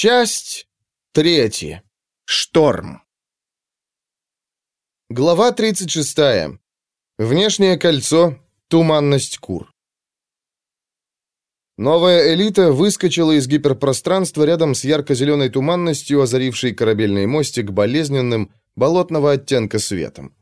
Часть третья. Шторм. Глава 36. Внешнее кольцо. Туманность кур. Новая элита выскочила из гиперпространства рядом с ярко-зеленой туманностью, озарившей корабельный мостик болезненным, болотного оттенка светом.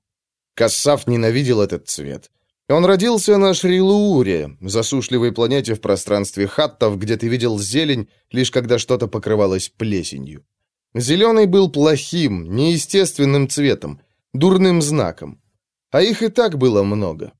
Кассав ненавидел этот цвет. Он родился на Шрилууре, засушливой планете в пространстве хаттов, где ты видел зелень, лишь когда что-то покрывалось плесенью. Зеленый был плохим, неестественным цветом, дурным знаком. А их и так было много.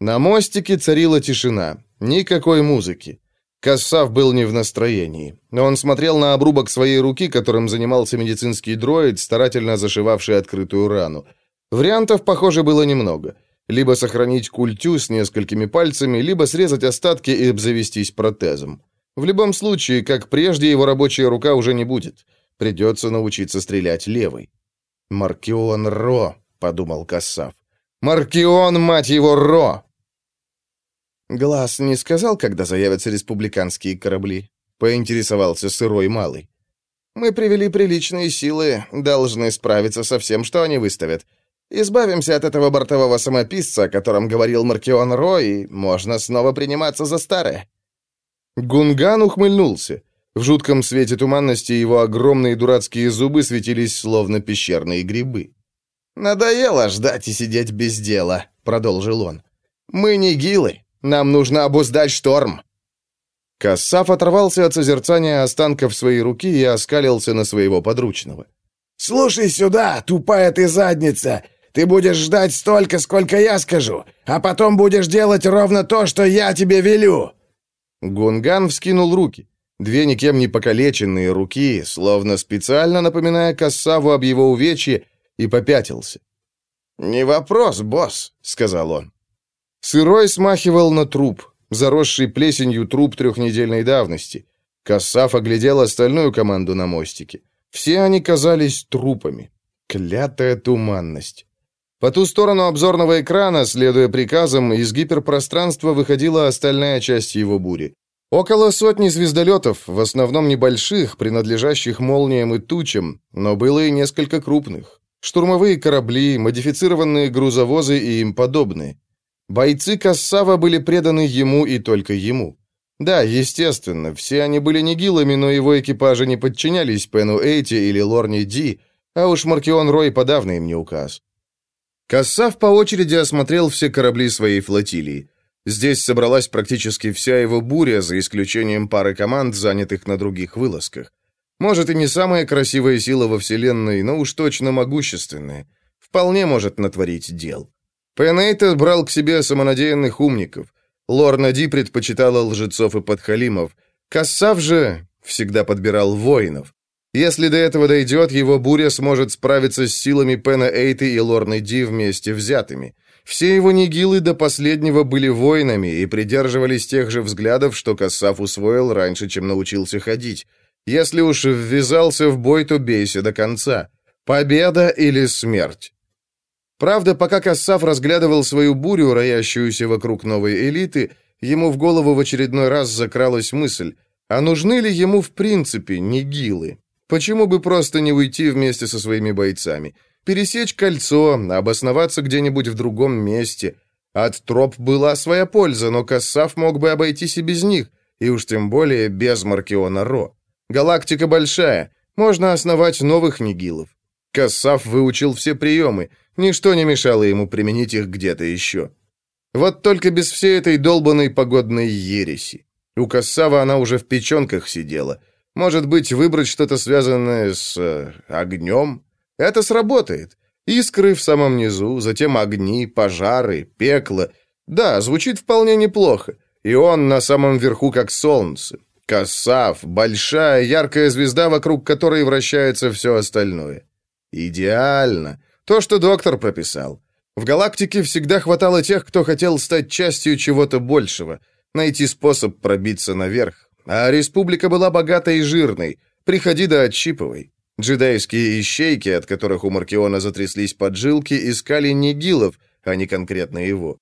На мостике царила тишина, никакой музыки. Кассав был не в настроении. Он смотрел на обрубок своей руки, которым занимался медицинский дроид, старательно зашивавший открытую рану. Вариантов, похоже, было немного – либо сохранить культю с несколькими пальцами, либо срезать остатки и обзавестись протезом. В любом случае, как прежде, его рабочая рука уже не будет. Придется научиться стрелять левой. «Маркион Ро», — подумал Кассав. «Маркион, мать его, Ро!» Глаз не сказал, когда заявятся республиканские корабли. Поинтересовался сырой малый. «Мы привели приличные силы, должны справиться со всем, что они выставят. Избавимся от этого бортового самописца, о котором говорил Маркион Ро, и можно снова приниматься за старое». Гунган ухмыльнулся. В жутком свете туманности его огромные дурацкие зубы светились словно пещерные грибы. «Надоело ждать и сидеть без дела», — продолжил он. «Мы не гилы. Нам нужно обуздать шторм». Кассав оторвался от созерцания останков своей руки и оскалился на своего подручного. «Слушай сюда, тупая ты задница! Ты будешь ждать столько, сколько я скажу, а потом будешь делать ровно то, что я тебе велю!» Гунган вскинул руки. Две никем не покалеченные руки, словно специально напоминая Кассаву об его увечье, и попятился. «Не вопрос, босс», — сказал он. Сырой смахивал на труп, заросший плесенью труп трехнедельной давности. Кассав оглядел остальную команду на мостике. Все они казались трупами. Клятая туманность. По ту сторону обзорного экрана, следуя приказам, из гиперпространства выходила остальная часть его бури. Около сотни звездолетов, в основном небольших, принадлежащих молниям и тучам, но было и несколько крупных. Штурмовые корабли, модифицированные грузовозы и им подобные. Бойцы Кассава были преданы ему и только ему. Да, естественно, все они были нигилами, но его экипажи не подчинялись Пену Эйти или Лорни Ди, а уж Маркион Рой подавно им не указ. Кассав по очереди осмотрел все корабли своей флотилии. Здесь собралась практически вся его буря, за исключением пары команд, занятых на других вылазках. Может, и не самая красивая сила во Вселенной, но уж точно могущественная. Вполне может натворить дел. Пенейта брал к себе самонадеянных умников. Лорна Ди предпочитала лжецов и подхалимов. Кассав же всегда подбирал воинов. Если до этого дойдет, его буря сможет справиться с силами Пена Эйты и Лорны Ди вместе взятыми. Все его нигилы до последнего были воинами и придерживались тех же взглядов, что Кассав усвоил раньше, чем научился ходить. Если уж ввязался в бой, то бейся до конца. Победа или смерть. Правда, пока Кассав разглядывал свою бурю, роящуюся вокруг новой элиты, ему в голову в очередной раз закралась мысль, а нужны ли ему в принципе нигилы? Почему бы просто не уйти вместе со своими бойцами? Пересечь кольцо, обосноваться где-нибудь в другом месте. От троп была своя польза, но Кассав мог бы обойтись и без них, и уж тем более без Маркиона Ро. Галактика большая, можно основать новых нигилов. Кассав выучил все приемы, ничто не мешало ему применить их где-то еще. Вот только без всей этой долбанной погодной ереси. У Кассава она уже в печенках сидела — может быть, выбрать что-то связанное с э, огнем? Это сработает. Искры в самом низу, затем огни, пожары, пекло. Да, звучит вполне неплохо. И он на самом верху, как солнце. Кассав, большая, яркая звезда, вокруг которой вращается все остальное. Идеально. То, что доктор прописал. В галактике всегда хватало тех, кто хотел стать частью чего-то большего, найти способ пробиться наверх, а республика была богатой и жирной. Приходи да отщипывай. Джедайские ищейки, от которых у Маркиона затряслись поджилки, искали Нигилов, а не конкретно его.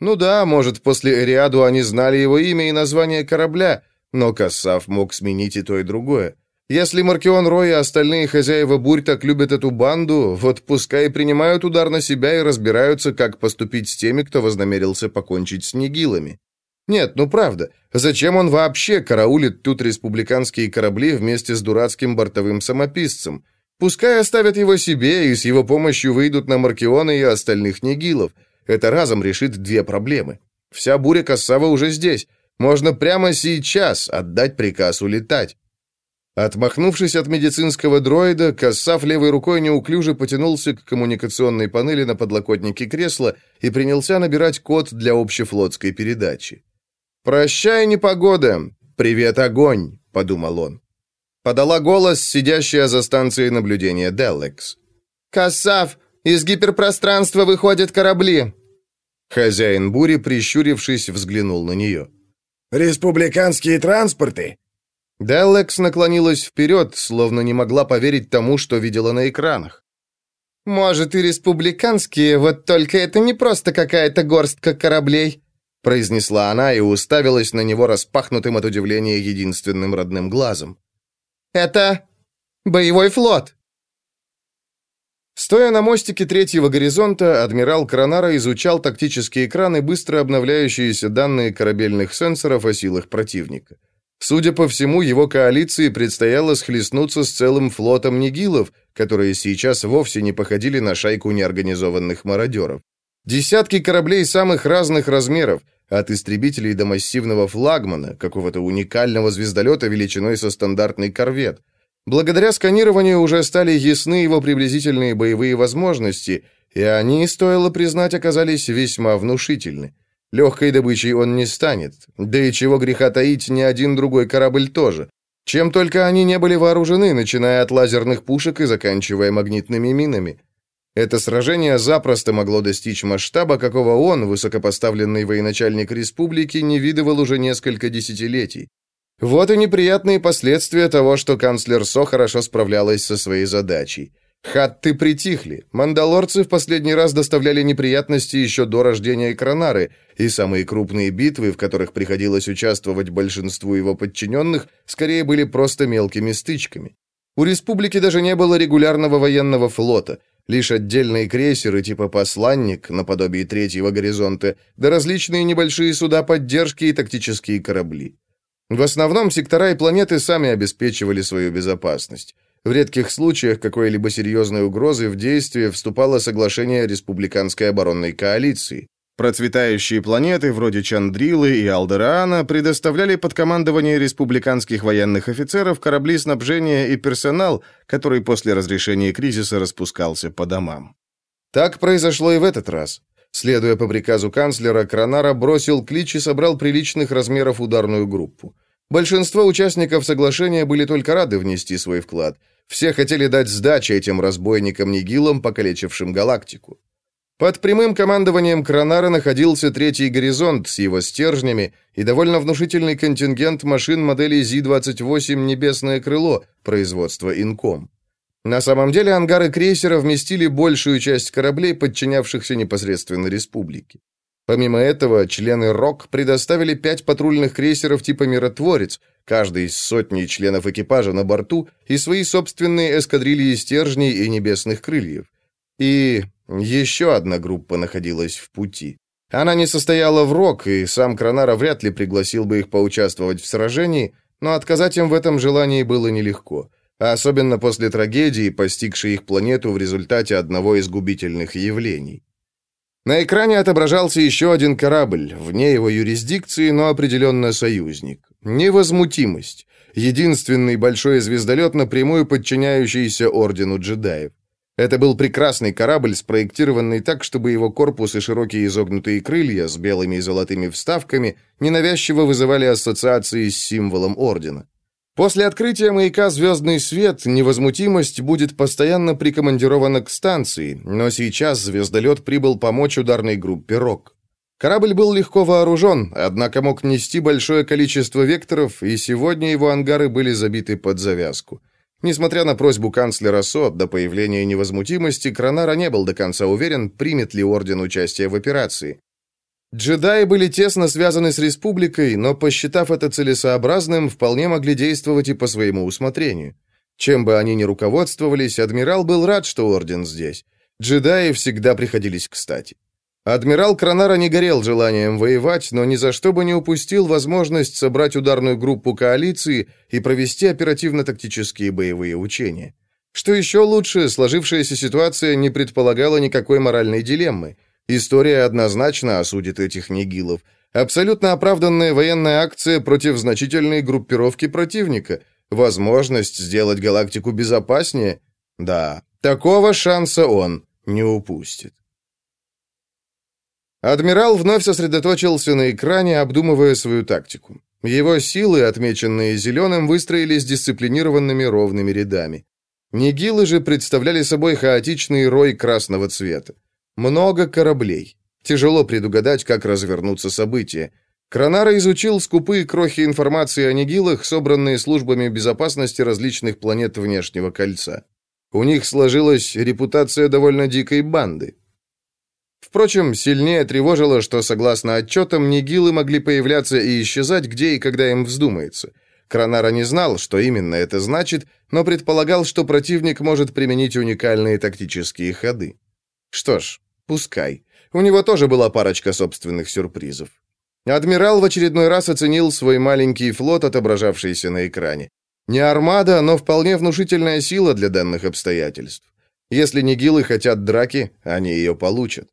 Ну да, может, после Эриаду они знали его имя и название корабля, но Кассав мог сменить и то, и другое. Если Маркион Рой и остальные хозяева бурь так любят эту банду, вот пускай принимают удар на себя и разбираются, как поступить с теми, кто вознамерился покончить с нигилами. Нет, ну правда, зачем он вообще караулит тут республиканские корабли вместе с дурацким бортовым самописцем? Пускай оставят его себе и с его помощью выйдут на Маркиона и остальных нигилов. Это разом решит две проблемы. Вся буря Кассава уже здесь. Можно прямо сейчас отдать приказ улетать. Отмахнувшись от медицинского дроида, Кассав левой рукой неуклюже потянулся к коммуникационной панели на подлокотнике кресла и принялся набирать код для общефлотской передачи. «Прощай, непогода! Привет, огонь!» — подумал он. Подала голос сидящая за станцией наблюдения Деллекс. «Кассав, из гиперпространства выходят корабли!» Хозяин бури, прищурившись, взглянул на нее. «Республиканские транспорты?» Деллекс наклонилась вперед, словно не могла поверить тому, что видела на экранах. «Может, и республиканские, вот только это не просто какая-то горстка кораблей», произнесла она и уставилась на него распахнутым от удивления единственным родным глазом. «Это боевой флот». Стоя на мостике третьего горизонта, адмирал Кранара изучал тактические экраны, быстро обновляющиеся данные корабельных сенсоров о силах противника. Судя по всему, его коалиции предстояло схлестнуться с целым флотом нигилов, которые сейчас вовсе не походили на шайку неорганизованных мародеров. Десятки кораблей самых разных размеров, от истребителей до массивного флагмана, какого-то уникального звездолета величиной со стандартный корвет. Благодаря сканированию уже стали ясны его приблизительные боевые возможности, и они, стоило признать, оказались весьма внушительны. Легкой добычей он не станет. Да и чего греха таить, ни один другой корабль тоже. Чем только они не были вооружены, начиная от лазерных пушек и заканчивая магнитными минами. Это сражение запросто могло достичь масштаба, какого он, высокопоставленный военачальник республики, не видывал уже несколько десятилетий. Вот и неприятные последствия того, что канцлер Со хорошо справлялась со своей задачей. Хатты притихли. Мандалорцы в последний раз доставляли неприятности еще до рождения Кронары, и самые крупные битвы, в которых приходилось участвовать большинству его подчиненных, скорее были просто мелкими стычками. У республики даже не было регулярного военного флота, лишь отдельные крейсеры типа «Посланник», наподобие третьего горизонта, да различные небольшие суда поддержки и тактические корабли. В основном сектора и планеты сами обеспечивали свою безопасность. В редких случаях какой-либо серьезной угрозы в действие вступало соглашение Республиканской оборонной коалиции. Процветающие планеты, вроде Чандрилы и Алдераана, предоставляли под командование республиканских военных офицеров корабли снабжения и персонал, который после разрешения кризиса распускался по домам. Так произошло и в этот раз. Следуя по приказу канцлера, Кранара бросил клич и собрал приличных размеров ударную группу. Большинство участников соглашения были только рады внести свой вклад. Все хотели дать сдачи этим разбойникам-нигилам, покалечившим галактику. Под прямым командованием Кронара находился третий горизонт с его стержнями и довольно внушительный контингент машин модели Зи-28 «Небесное крыло» производства «Инком». На самом деле ангары крейсера вместили большую часть кораблей, подчинявшихся непосредственно республике. Помимо этого, члены РОК предоставили пять патрульных крейсеров типа «Миротворец», каждый с сотней членов экипажа на борту и свои собственные эскадрильи стержней и небесных крыльев. И еще одна группа находилась в пути. Она не состояла в РОК, и сам Кронара вряд ли пригласил бы их поучаствовать в сражении, но отказать им в этом желании было нелегко, особенно после трагедии, постигшей их планету в результате одного из губительных явлений. На экране отображался еще один корабль, вне его юрисдикции, но определенно союзник. Невозмутимость. Единственный большой звездолет, напрямую подчиняющийся Ордену джедаев. Это был прекрасный корабль, спроектированный так, чтобы его корпус и широкие изогнутые крылья с белыми и золотыми вставками ненавязчиво вызывали ассоциации с символом Ордена. После открытия маяка «Звездный свет» невозмутимость будет постоянно прикомандирована к станции, но сейчас звездолет прибыл помочь ударной группе «Рок». Корабль был легко вооружен, однако мог нести большое количество векторов, и сегодня его ангары были забиты под завязку. Несмотря на просьбу канцлера СО до появления невозмутимости, Кронара не был до конца уверен, примет ли Орден участие в операции. Джедаи были тесно связаны с республикой, но, посчитав это целесообразным, вполне могли действовать и по своему усмотрению. Чем бы они ни руководствовались, адмирал был рад, что Орден здесь. Джедаи всегда приходились кстати. Адмирал Кранара не горел желанием воевать, но ни за что бы не упустил возможность собрать ударную группу коалиции и провести оперативно-тактические боевые учения. Что еще лучше, сложившаяся ситуация не предполагала никакой моральной дилеммы. История однозначно осудит этих нигилов. Абсолютно оправданная военная акция против значительной группировки противника. Возможность сделать галактику безопаснее. Да, такого шанса он не упустит. Адмирал вновь сосредоточился на экране, обдумывая свою тактику. Его силы, отмеченные зеленым, выстроились дисциплинированными ровными рядами. Нигилы же представляли собой хаотичный рой красного цвета. Много кораблей. Тяжело предугадать, как развернутся события. Кронара изучил скупые крохи информации о нигилах, собранные службами безопасности различных планет внешнего кольца. У них сложилась репутация довольно дикой банды. Впрочем, сильнее тревожило, что, согласно отчетам, нигилы могли появляться и исчезать где и когда им вздумается. Кранара не знал, что именно это значит, но предполагал, что противник может применить уникальные тактические ходы. Что ж, пускай. У него тоже была парочка собственных сюрпризов. Адмирал в очередной раз оценил свой маленький флот, отображавшийся на экране. Не армада, но вполне внушительная сила для данных обстоятельств. Если нигилы хотят драки, они ее получат.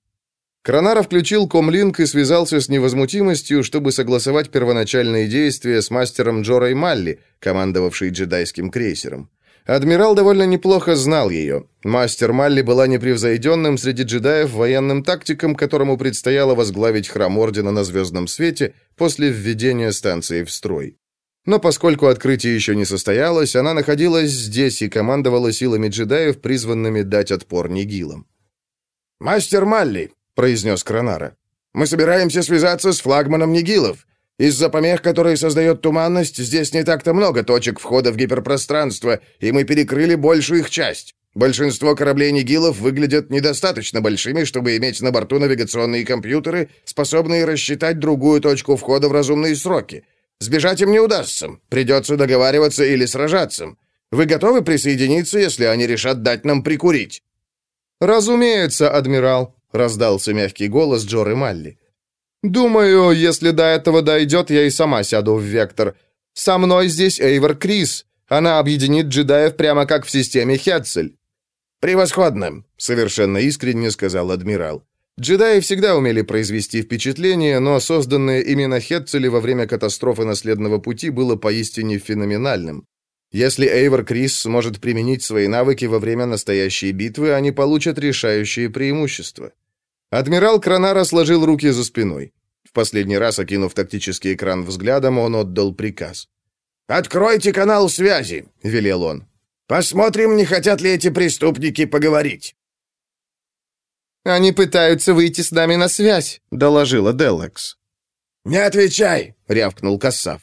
Кронара включил комлинк и связался с невозмутимостью, чтобы согласовать первоначальные действия с мастером Джорой Малли, командовавшей джедайским крейсером. Адмирал довольно неплохо знал ее. Мастер Малли была непревзойденным среди джедаев военным тактиком, которому предстояло возглавить храм Ордена на Звездном Свете после введения станции в строй. Но поскольку открытие еще не состоялось, она находилась здесь и командовала силами джедаев, призванными дать отпор Нигилам. «Мастер Малли, произнес Кронара. «Мы собираемся связаться с флагманом Нигилов. Из-за помех, которые создает туманность, здесь не так-то много точек входа в гиперпространство, и мы перекрыли большую их часть. Большинство кораблей Нигилов выглядят недостаточно большими, чтобы иметь на борту навигационные компьютеры, способные рассчитать другую точку входа в разумные сроки. Сбежать им не удастся. Придется договариваться или сражаться. Вы готовы присоединиться, если они решат дать нам прикурить?» «Разумеется, адмирал», раздался мягкий голос Джоры Малли. «Думаю, если до этого дойдет, я и сама сяду в Вектор. Со мной здесь Эйвор Крис. Она объединит джедаев прямо как в системе Хетцель». «Превосходно», — совершенно искренне сказал адмирал. Джедаи всегда умели произвести впечатление, но созданное именно Хетцели во время катастрофы наследного пути было поистине феноменальным. Если Эйвор Крис сможет применить свои навыки во время настоящей битвы, они получат решающее преимущество. Адмирал Кранара сложил руки за спиной. В последний раз, окинув тактический экран взглядом, он отдал приказ. «Откройте канал связи», — велел он. «Посмотрим, не хотят ли эти преступники поговорить». «Они пытаются выйти с нами на связь», — доложила Деллекс. «Не отвечай», — рявкнул Кассав.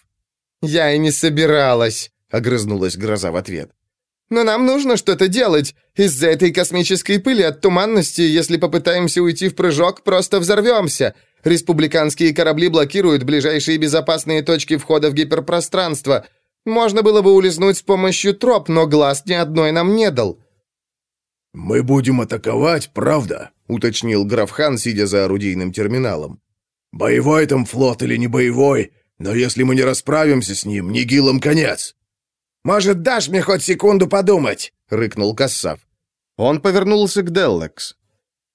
«Я и не собиралась», — огрызнулась Гроза в ответ. Но нам нужно что-то делать. Из-за этой космической пыли от туманности, если попытаемся уйти в прыжок, просто взорвемся. Республиканские корабли блокируют ближайшие безопасные точки входа в гиперпространство. Можно было бы улизнуть с помощью троп, но глаз ни одной нам не дал». «Мы будем атаковать, правда?» — уточнил графхан, сидя за орудийным терминалом. «Боевой там флот или не боевой, но если мы не расправимся с ним, Нигилам конец». «Может, дашь мне хоть секунду подумать?» — рыкнул Кассав. Он повернулся к Деллекс.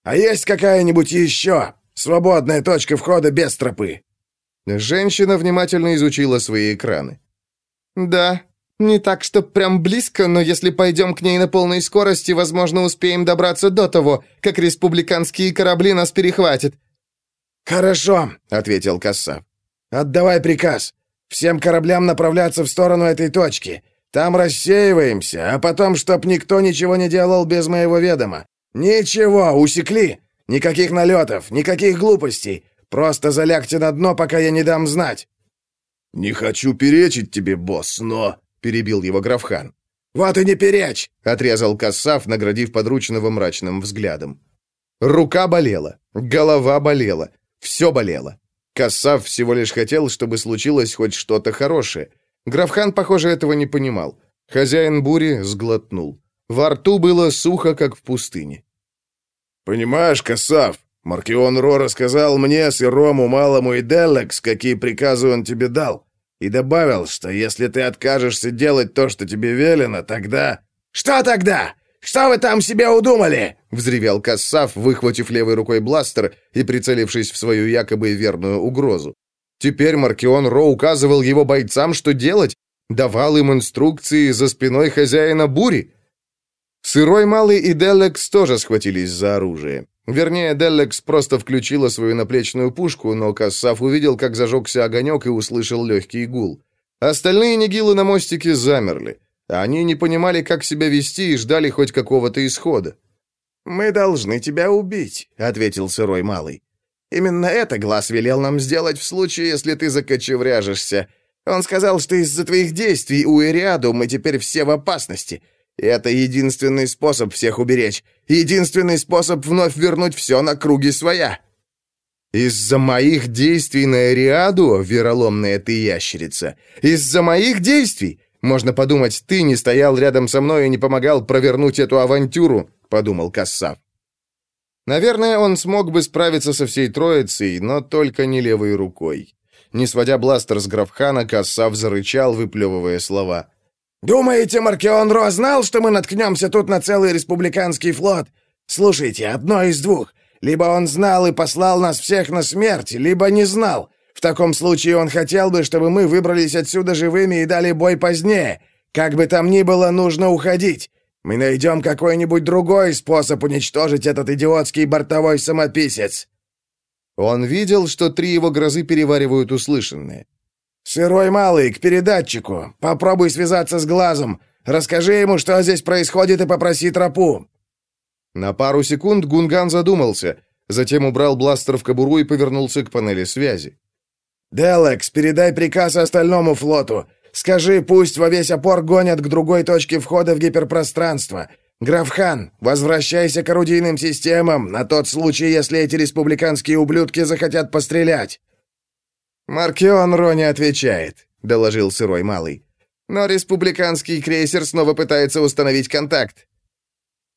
«А есть какая-нибудь еще? Свободная точка входа без тропы?» Женщина внимательно изучила свои экраны. «Да, не так, что прям близко, но если пойдем к ней на полной скорости, возможно, успеем добраться до того, как республиканские корабли нас перехватят». «Хорошо», — ответил Кассав. «Отдавай приказ. Всем кораблям направляться в сторону этой точки. Там рассеиваемся, а потом, чтоб никто ничего не делал без моего ведома. Ничего, усекли. Никаких налетов, никаких глупостей. Просто залягте на дно, пока я не дам знать». «Не хочу перечить тебе, босс, но...» — перебил его графхан. «Вот и не перечь!» — отрезал Кассав, наградив подручного мрачным взглядом. Рука болела, голова болела, все болело. Кассав всего лишь хотел, чтобы случилось хоть что-то хорошее — Графхан, похоже, этого не понимал. Хозяин бури сглотнул. Во рту было сухо, как в пустыне. «Понимаешь, Кассав, Маркион Ро рассказал мне, Сырому, Малому и Деллекс, какие приказы он тебе дал, и добавил, что если ты откажешься делать то, что тебе велено, тогда...» «Что тогда? Что вы там себе удумали?» — взревел Кассав, выхватив левой рукой бластер и прицелившись в свою якобы верную угрозу. Теперь Маркион Ро указывал его бойцам, что делать, давал им инструкции за спиной хозяина бури. Сырой Малый и Деллекс тоже схватились за оружие. Вернее, Деллекс просто включила свою наплечную пушку, но Кассав увидел, как зажегся огонек и услышал легкий гул. Остальные нигилы на мостике замерли. Они не понимали, как себя вести и ждали хоть какого-то исхода. «Мы должны тебя убить», — ответил Сырой Малый. «Именно это Глаз велел нам сделать в случае, если ты закочевряжешься. Он сказал, что из-за твоих действий у Эриаду мы теперь все в опасности». Это единственный способ всех уберечь. Единственный способ вновь вернуть все на круги своя. Из-за моих действий на Эриаду, вероломная ты ящерица, из-за моих действий? Можно подумать, ты не стоял рядом со мной и не помогал провернуть эту авантюру, подумал Кассав. Наверное, он смог бы справиться со всей троицей, но только не левой рукой. Не сводя бластер с Графхана, Кассав зарычал, выплевывая слова. «Думаете, Маркион Ро знал, что мы наткнемся тут на целый республиканский флот? Слушайте, одно из двух. Либо он знал и послал нас всех на смерть, либо не знал. В таком случае он хотел бы, чтобы мы выбрались отсюда живыми и дали бой позднее. Как бы там ни было, нужно уходить. Мы найдем какой-нибудь другой способ уничтожить этот идиотский бортовой самописец». Он видел, что три его грозы переваривают услышанное. «Сырой малый, к передатчику. Попробуй связаться с глазом. Расскажи ему, что здесь происходит, и попроси тропу». На пару секунд Гунган задумался, затем убрал бластер в кобуру и повернулся к панели связи. «Делекс, передай приказ остальному флоту. Скажи, пусть во весь опор гонят к другой точке входа в гиперпространство. Графхан, возвращайся к орудийным системам на тот случай, если эти республиканские ублюдки захотят пострелять». «Маркион Ро не отвечает», — доложил Сырой Малый. «Но республиканский крейсер снова пытается установить контакт».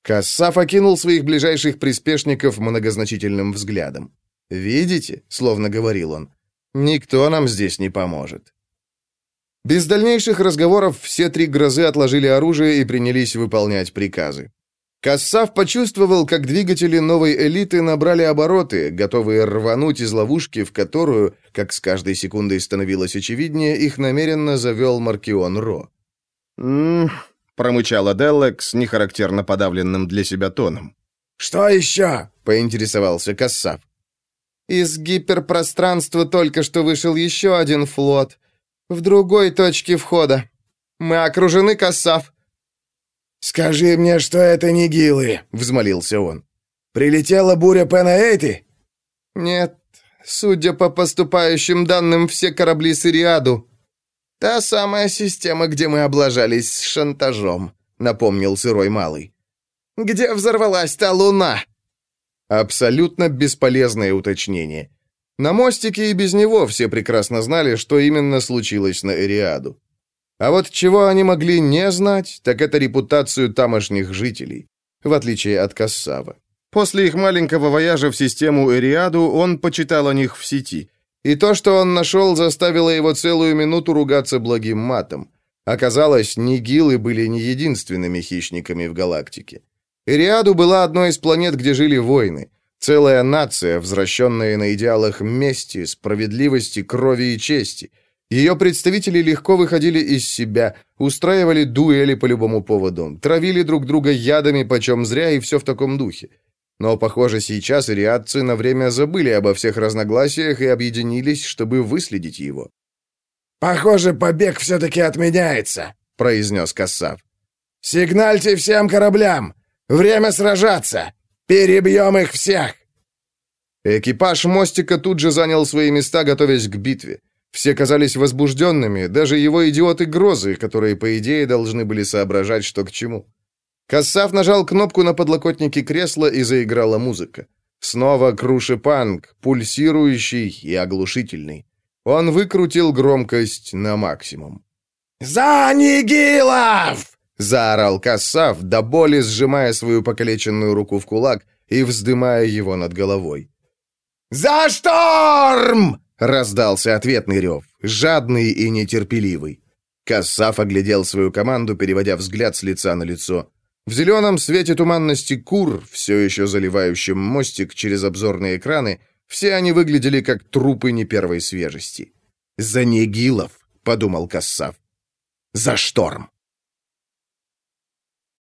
Кассаф окинул своих ближайших приспешников многозначительным взглядом. «Видите?» — словно говорил он. «Никто нам здесь не поможет». Без дальнейших разговоров все три грозы отложили оружие и принялись выполнять приказы. Кассав почувствовал, как двигатели новой элиты набрали обороты, готовые рвануть из ловушки, в которую, как с каждой секундой становилось очевиднее, их намеренно завел Маркион Ро. «М-м-м», промычала Деллекс нехарактерно подавленным для себя тоном. «Что еще?» — поинтересовался Кассав. «Из гиперпространства только что вышел еще один флот. В другой точке входа. Мы окружены, Кассав. «Скажи мне, что это не гилы», — взмолился он. «Прилетела буря Пенаэйти?» «Нет, судя по поступающим данным, все корабли с Ириаду. Та самая система, где мы облажались с шантажом», — напомнил Сырой Малый. «Где взорвалась та луна?» Абсолютно бесполезное уточнение. На мостике и без него все прекрасно знали, что именно случилось на Эриаду. А вот чего они могли не знать, так это репутацию тамошних жителей, в отличие от Кассава. После их маленького вояжа в систему Эриаду он почитал о них в сети. И то, что он нашел, заставило его целую минуту ругаться благим матом. Оказалось, нигилы были не единственными хищниками в галактике. Эриаду была одной из планет, где жили войны. Целая нация, возвращенная на идеалах мести, справедливости, крови и чести – ее представители легко выходили из себя, устраивали дуэли по любому поводу, травили друг друга ядами почем зря и все в таком духе. Но, похоже, сейчас ириадцы на время забыли обо всех разногласиях и объединились, чтобы выследить его. «Похоже, побег все-таки отменяется», — произнес Кассав. «Сигнальте всем кораблям! Время сражаться! Перебьем их всех!» Экипаж мостика тут же занял свои места, готовясь к битве. Все казались возбужденными, даже его идиоты-грозы, которые, по идее, должны были соображать, что к чему. Кассав нажал кнопку на подлокотнике кресла, и заиграла музыка. Снова крушепанк, пульсирующий и оглушительный. Он выкрутил громкость на максимум. «За Нигилов!» — заорал Кассав, до боли сжимая свою покалеченную руку в кулак и вздымая его над головой. «За шторм!» — раздался ответный рев, жадный и нетерпеливый. Кассав оглядел свою команду, переводя взгляд с лица на лицо. В зеленом свете туманности кур, все еще заливающим мостик через обзорные экраны, все они выглядели как трупы не первой свежести. «За Нигилов», — подумал Кассав. «За шторм».